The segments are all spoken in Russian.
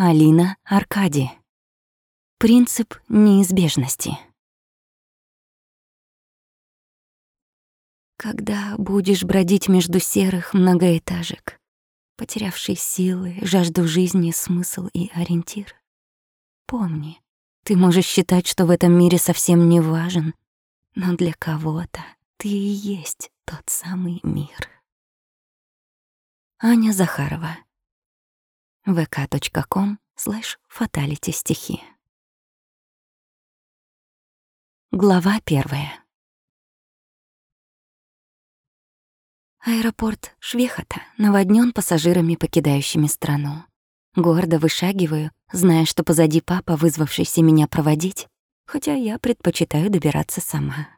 Алина Аркади. Принцип неизбежности. Когда будешь бродить между серых многоэтажек, потерявший силы, жажду жизни, смысл и ориентир, помни, ты можешь считать, что в этом мире совсем не важен, но для кого-то ты и есть тот самый мир. Аня Захарова. vk.com слэш фаталити стихи. Глава первая. Аэропорт Швехота наводнен пассажирами, покидающими страну. Гордо вышагиваю, зная, что позади папа, вызвавшийся меня проводить, хотя я предпочитаю добираться сама.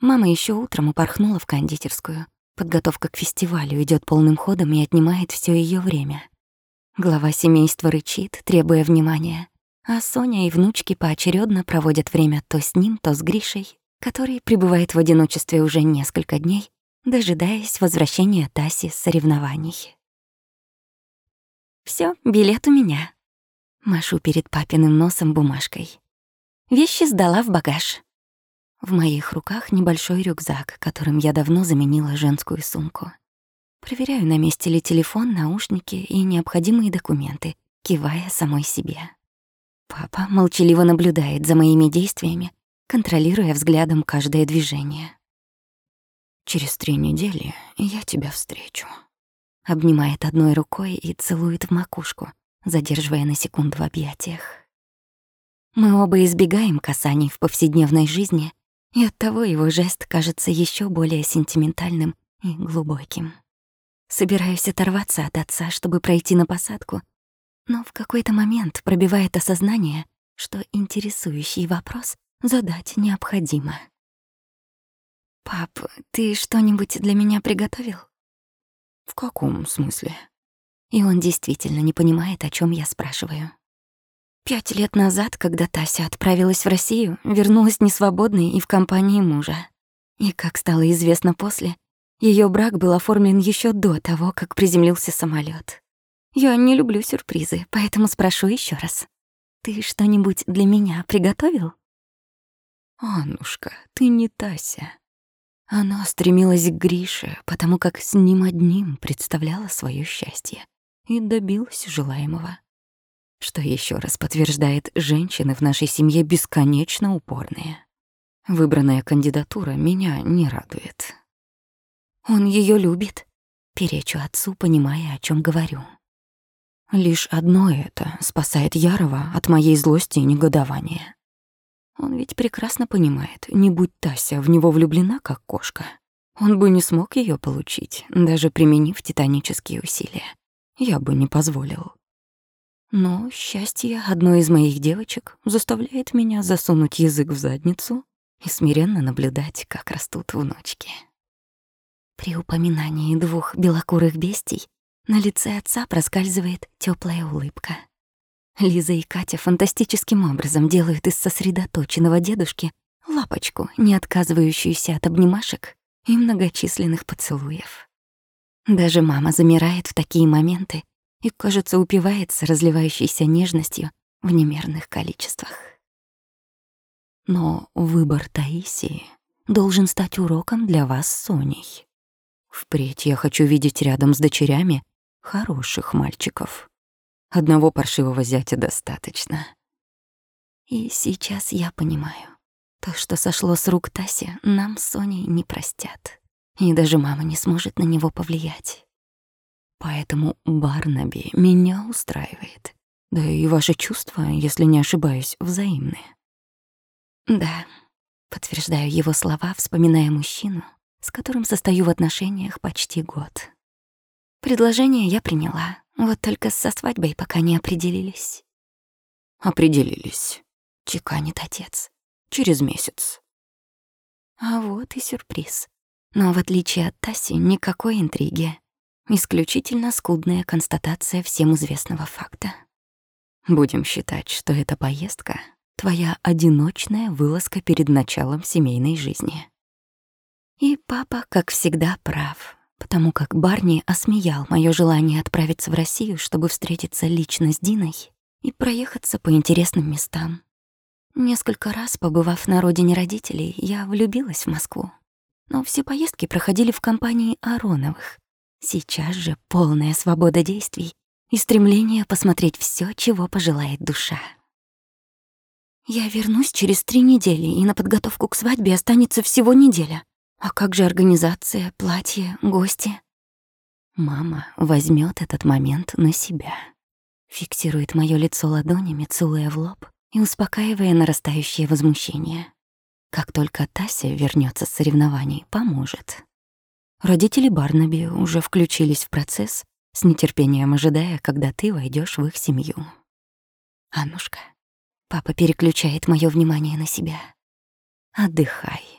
Мама еще утром упорхнула в кондитерскую. Подготовка к фестивалю идет полным ходом и отнимает все ее время. Глава семейства рычит, требуя внимания, а Соня и внучки поочередно проводят время то с ним, то с Гришей, который пребывает в одиночестве уже несколько дней, дожидаясь возвращения Таси с соревнований. Все, билет у меня. Машу перед папиным носом бумажкой. Вещи сдала в багаж. В моих руках небольшой рюкзак, которым я давно заменила женскую сумку. Проверяю, на месте ли телефон, наушники и необходимые документы, кивая самой себе. Папа молчаливо наблюдает за моими действиями, контролируя взглядом каждое движение. «Через три недели я тебя встречу», обнимает одной рукой и целует в макушку, задерживая на секунду в объятиях. Мы оба избегаем касаний в повседневной жизни, и оттого его жест кажется еще более сентиментальным и глубоким. Собираюсь оторваться от отца, чтобы пройти на посадку, но в какой-то момент пробивает осознание, что интересующий вопрос задать необходимо. «Пап, ты что-нибудь для меня приготовил?» «В каком смысле?» И он действительно не понимает, о чем я спрашиваю. Пять лет назад, когда Тася отправилась в Россию, вернулась несвободной и в компании мужа. И, как стало известно после, ее брак был оформлен еще до того, как приземлился самолет. Я не люблю сюрпризы, поэтому спрошу еще раз. Ты что-нибудь для меня приготовил? Аннушка, ты не Тася. Она стремилась к Грише, потому как с ним одним представляла свое счастье и добилась желаемого. Что еще раз подтверждает, женщины в нашей семье бесконечно упорные. Выбранная кандидатура меня не радует. Он ее любит. Перечу отцу, понимая, о чем говорю. Лишь одно это спасает Ярова от моей злости и негодования. Он ведь прекрасно понимает, не будь Тася в него влюблена, как кошка, он бы не смог ее получить, даже применив титанические усилия. Я бы не позволил. Но счастье одной из моих девочек заставляет меня засунуть язык в задницу и смиренно наблюдать, как растут внучки. При упоминании двух белокурых бестий на лице отца проскальзывает теплая улыбка. Лиза и Катя фантастическим образом делают из сосредоточенного дедушки лапочку, не отказывающуюся от обнимашек и многочисленных поцелуев. Даже мама замирает в такие моменты и, кажется, упивается разливающейся нежностью в немерных количествах. Но выбор Таисии должен стать уроком для вас Соней. Впредь я хочу видеть рядом с дочерями хороших мальчиков. Одного паршивого зятя достаточно. И сейчас я понимаю. То, что сошло с рук Таси, нам с Соней не простят. И даже мама не сможет на него повлиять. Поэтому Барнаби меня устраивает. Да и ваши чувства, если не ошибаюсь, взаимные. Да, подтверждаю его слова, вспоминая мужчину, с которым состою в отношениях почти год. Предложение я приняла, вот только со свадьбой пока не определились. Определились, чеканит отец. Через месяц. А вот и сюрприз. Но в отличие от Таси, никакой интриги. Исключительно скудная констатация всем известного факта. Будем считать, что эта поездка — твоя одиночная вылазка перед началом семейной жизни. И папа, как всегда, прав потому как Барни осмеял моё желание отправиться в Россию, чтобы встретиться лично с Диной, и проехаться по интересным местам. Несколько раз, побывав на родине родителей, я влюбилась в Москву. Но все поездки проходили в компании Ароновых. Сейчас же полная свобода действий и стремление посмотреть все, чего пожелает душа. Я вернусь через три недели, и на подготовку к свадьбе останется всего неделя. А как же организация, платье, гости? Мама возьмет этот момент на себя. Фиксирует мое лицо ладонями, целуя в лоб и успокаивая нарастающее возмущение. Как только Тася вернется с соревнований, поможет. Родители Барнаби уже включились в процесс, с нетерпением ожидая, когда ты войдешь в их семью. Аннушка, папа переключает мое внимание на себя. Отдыхай,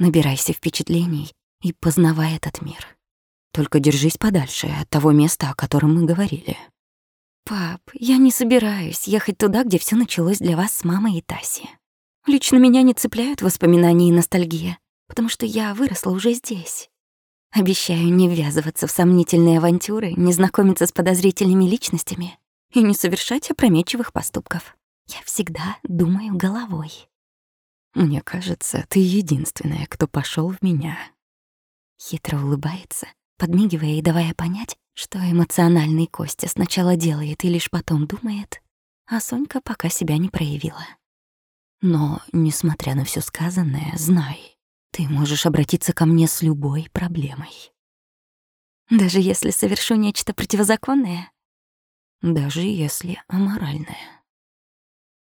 набирайся впечатлений и познавай этот мир. Только держись подальше от того места, о котором мы говорили. Пап, я не собираюсь ехать туда, где все началось для вас с мамой и Таси. Лично меня не цепляют воспоминания и ностальгия, потому что я выросла уже здесь. Обещаю не ввязываться в сомнительные авантюры, не знакомиться с подозрительными личностями и не совершать опрометчивых поступков. Я всегда думаю головой. Мне кажется, ты единственная, кто пошел в меня. Хитро улыбается, подмигивая и давая понять, что эмоциональный Костя сначала делает и лишь потом думает, а Сонька пока себя не проявила. Но, несмотря на все сказанное, знай, ты можешь обратиться ко мне с любой проблемой. Даже если совершу нечто противозаконное? Даже если аморальное.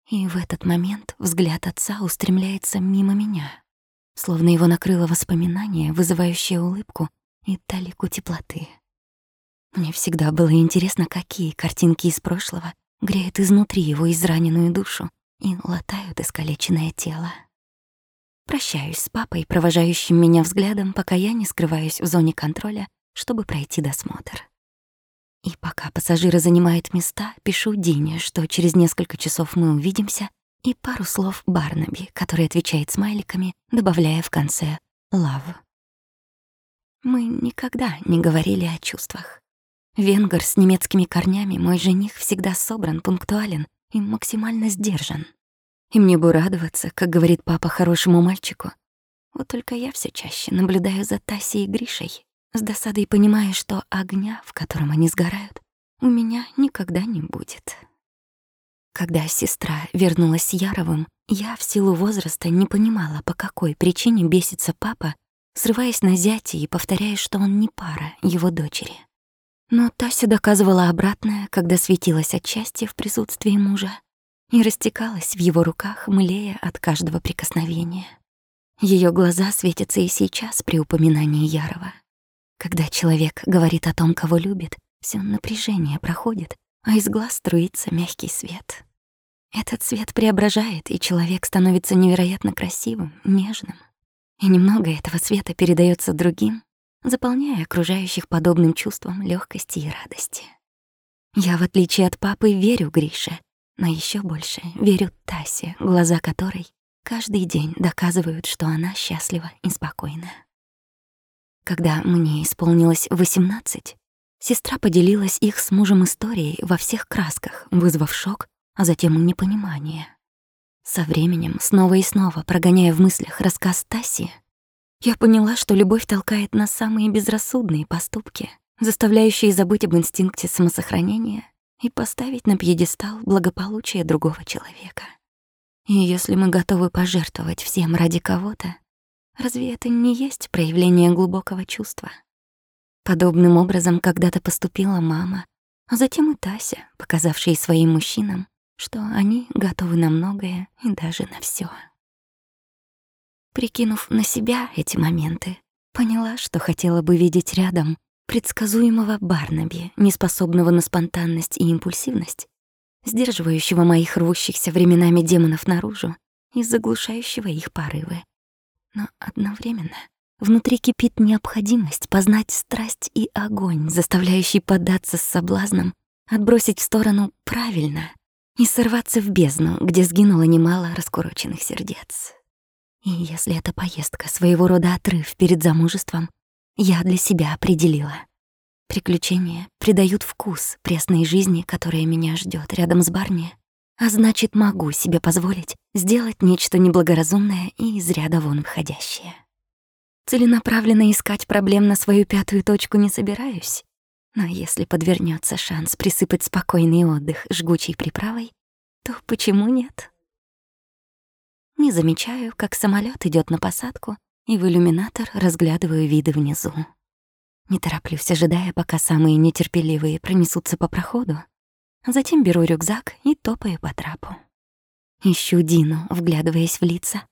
И в этот момент взгляд отца устремляется мимо меня, словно его накрыло воспоминание, вызывающее улыбку и талику теплоты. Мне всегда было интересно, какие картинки из прошлого греют изнутри его израненную душу и латают искалеченное тело. Прощаюсь с папой, провожающим меня взглядом, пока я не скрываюсь в зоне контроля, чтобы пройти досмотр. И пока пассажиры занимают места, пишу Дине, что через несколько часов мы увидимся, и пару слов Барнаби, который отвечает смайликами, добавляя в конце «love». Мы никогда не говорили о чувствах. Венгер с немецкими корнями, мой жених, всегда собран, пунктуален и максимально сдержан. И мне бы радоваться, как говорит папа хорошему мальчику. Вот только я все чаще наблюдаю за Тасей и Гришей, с досадой понимая, что огня, в котором они сгорают, у меня никогда не будет. Когда сестра вернулась с Яровым, я в силу возраста не понимала, по какой причине бесится папа, срываясь на зятя и повторяя, что он не пара его дочери. Но Тася доказывала обратное, когда светилась от счастья в присутствии мужа, и растекалась в его руках, млея от каждого прикосновения. Ее глаза светятся и сейчас при упоминании Ярова. Когда человек говорит о том, кого любит, все напряжение проходит, а из глаз струится мягкий свет. Этот свет преображает, и человек становится невероятно красивым, нежным. И немного этого света передается другим, заполняя окружающих подобным чувством легкости и радости. Я, в отличие от папы, верю Грише, но еще больше верю Тасе, глаза которой каждый день доказывают, что она счастлива и спокойна. Когда мне исполнилось 18, сестра поделилась их с мужем историей во всех красках, вызвав шок, а затем и непонимание. Со временем, снова и снова прогоняя в мыслях рассказ Таси, я поняла, что любовь толкает на самые безрассудные поступки, заставляющие забыть об инстинкте самосохранения и поставить на пьедестал благополучие другого человека. И если мы готовы пожертвовать всем ради кого-то, разве это не есть проявление глубокого чувства? Подобным образом когда-то поступила мама, а затем и Тася, показавшая своим мужчинам, что они готовы на многое и даже на все. Прикинув на себя эти моменты, поняла, что хотела бы видеть рядом предсказуемого Барнаби, неспособного на спонтанность и импульсивность, сдерживающего моих рвущихся временами демонов наружу и заглушающего их порывы. Но одновременно внутри кипит необходимость познать страсть и огонь, заставляющий поддаться с соблазном, отбросить в сторону правильно и сорваться в бездну, где сгинуло немало раскуроченных сердец. И если эта поездка своего рода отрыв перед замужеством, я для себя определила. Приключения придают вкус пресной жизни, которая меня ждет рядом с Барни, А значит, могу себе позволить сделать нечто неблагоразумное и из ряда вон выходящее. Целенаправленно искать проблем на свою пятую точку не собираюсь. Но если подвернется шанс присыпать спокойный отдых жгучей приправой, то почему нет? Не замечаю, как самолет идет на посадку, и в иллюминатор разглядываю виды внизу. Не тороплюсь, ожидая, пока самые нетерпеливые пронесутся по проходу. Затем беру рюкзак и топаю по трапу. Ищу Дину, вглядываясь в лица,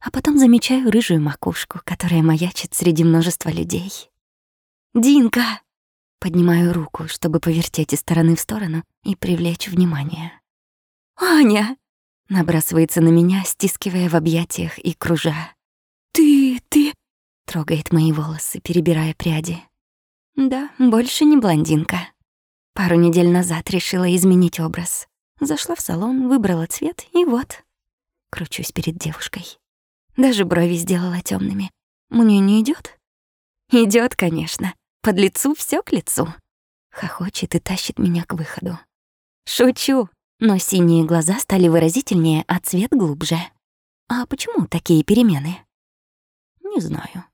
а потом замечаю рыжую макушку, которая маячит среди множества людей. «Динка!» Поднимаю руку, чтобы повертеть из стороны в сторону и привлечь внимание. «Аня!» Набрасывается на меня, стискивая в объятиях и кружа. «Ты, ты...» Трогает мои волосы, перебирая пряди. Да, больше не блондинка. Пару недель назад решила изменить образ. Зашла в салон, выбрала цвет, и вот. Кручусь перед девушкой. Даже брови сделала темными. Мне не идет? Идет, конечно. Под лицу все к лицу. Хохочет и тащит меня к выходу. Шучу, но синие глаза стали выразительнее, а цвет глубже. А почему такие перемены? Не знаю.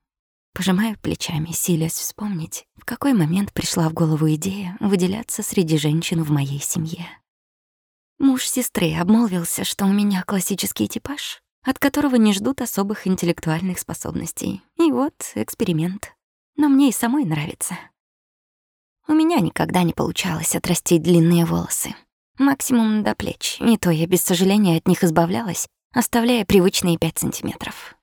Пожимаю плечами, силясь вспомнить, в какой момент пришла в голову идея выделяться среди женщин в моей семье. Муж сестры обмолвился, что у меня классический типаж, от которого не ждут особых интеллектуальных способностей. И вот эксперимент. Но мне и самой нравится. У меня никогда не получалось отрастить длинные волосы. Максимум до плеч, и то я без сожаления от них избавлялась, оставляя привычные пять сантиметров.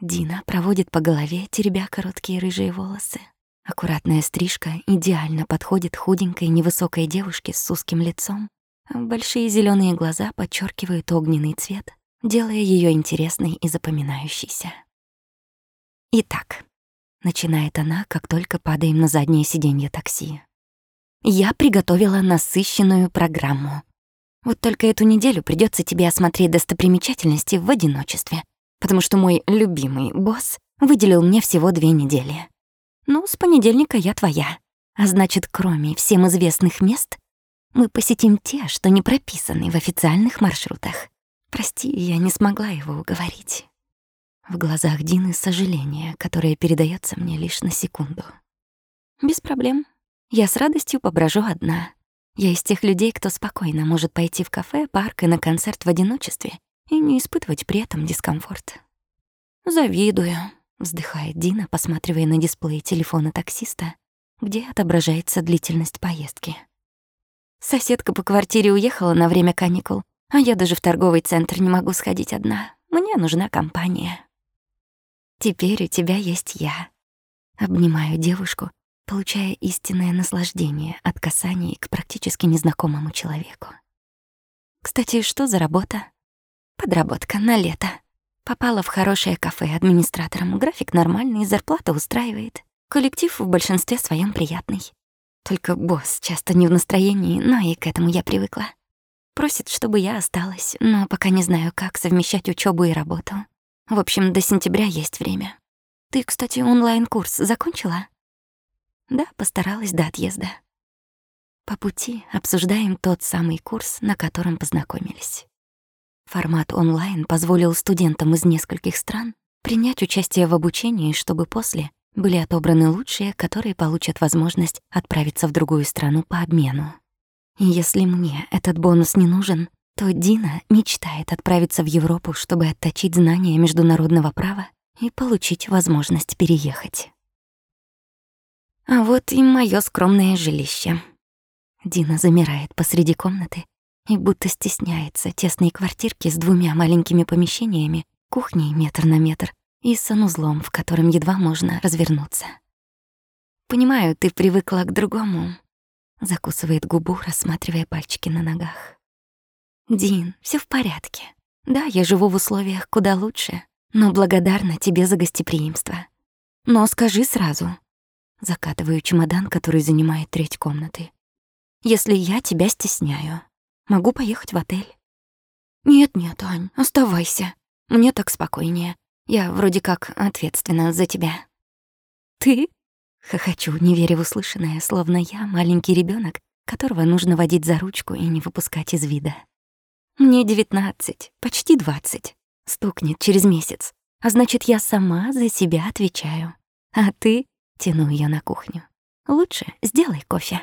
Дина проводит по голове, теребя короткие рыжие волосы. Аккуратная стрижка идеально подходит худенькой невысокой девушке с узким лицом. большие зеленые глаза подчеркивают огненный цвет, делая ее интересной и запоминающейся. Итак, начинает она, как только падаем на заднее сиденье такси. Я приготовила насыщенную программу. Вот только эту неделю придется тебе осмотреть достопримечательности в одиночестве, потому что мой любимый босс выделил мне всего две недели. Ну, с понедельника я твоя. А значит, кроме всем известных мест, мы посетим те, что не прописаны в официальных маршрутах. Прости, я не смогла его уговорить. В глазах Дины сожаление, которое передается мне лишь на секунду. Без проблем. Я с радостью поброжу одна. Я из тех людей, кто спокойно может пойти в кафе, парк и на концерт в одиночестве и не испытывать при этом дискомфорт. «Завидую», — вздыхает Дина, посматривая на дисплей телефона таксиста, где отображается длительность поездки. Соседка по квартире уехала на время каникул, а я даже в торговый центр не могу сходить одна. Мне нужна компания. Теперь у тебя есть я. Обнимаю девушку, получая истинное наслаждение от касаний к практически незнакомому человеку. Кстати, что за работа? Подработка на лето. Попала в хорошее кафе администратором. График нормальный, зарплата устраивает. Коллектив в большинстве своем приятный. Только босс часто не в настроении, но и к этому я привыкла. Просит, чтобы я осталась, но пока не знаю, как совмещать учебу и работу. В общем, до сентября есть время. Ты, кстати, онлайн-курс закончила? Да, постаралась до отъезда. По пути обсуждаем тот самый курс, на котором познакомились. Формат онлайн позволил студентам из нескольких стран принять участие в обучении, чтобы после были отобраны лучшие, которые получат возможность отправиться в другую страну по обмену. И если мне этот бонус не нужен, то Дина мечтает отправиться в Европу, чтобы отточить знания международного права и получить возможность переехать. А вот и моё скромное жилище. Дина замирает посреди комнаты и будто стесняется тесной квартирки с двумя маленькими помещениями, кухней метр на метр и санузлом, в котором едва можно развернуться. «Понимаю, ты привыкла к другому», — закусывает губу, рассматривая пальчики на ногах. «Дин, все в порядке. Да, я живу в условиях куда лучше, но благодарна тебе за гостеприимство. Но скажи сразу». Закатываю чемодан, который занимает треть комнаты. «Если я тебя стесняю, Могу поехать в отель. Нет-нет, Ань, оставайся. Мне так спокойнее. Я вроде как ответственна за тебя. Ты? Хохочу, не веря в услышанное, словно я маленький ребенок, которого нужно водить за ручку и не выпускать из вида. Мне девятнадцать, почти двадцать. Стукнет через месяц. А значит, я сама за себя отвечаю. А ты, тяну ее на кухню, лучше сделай кофе.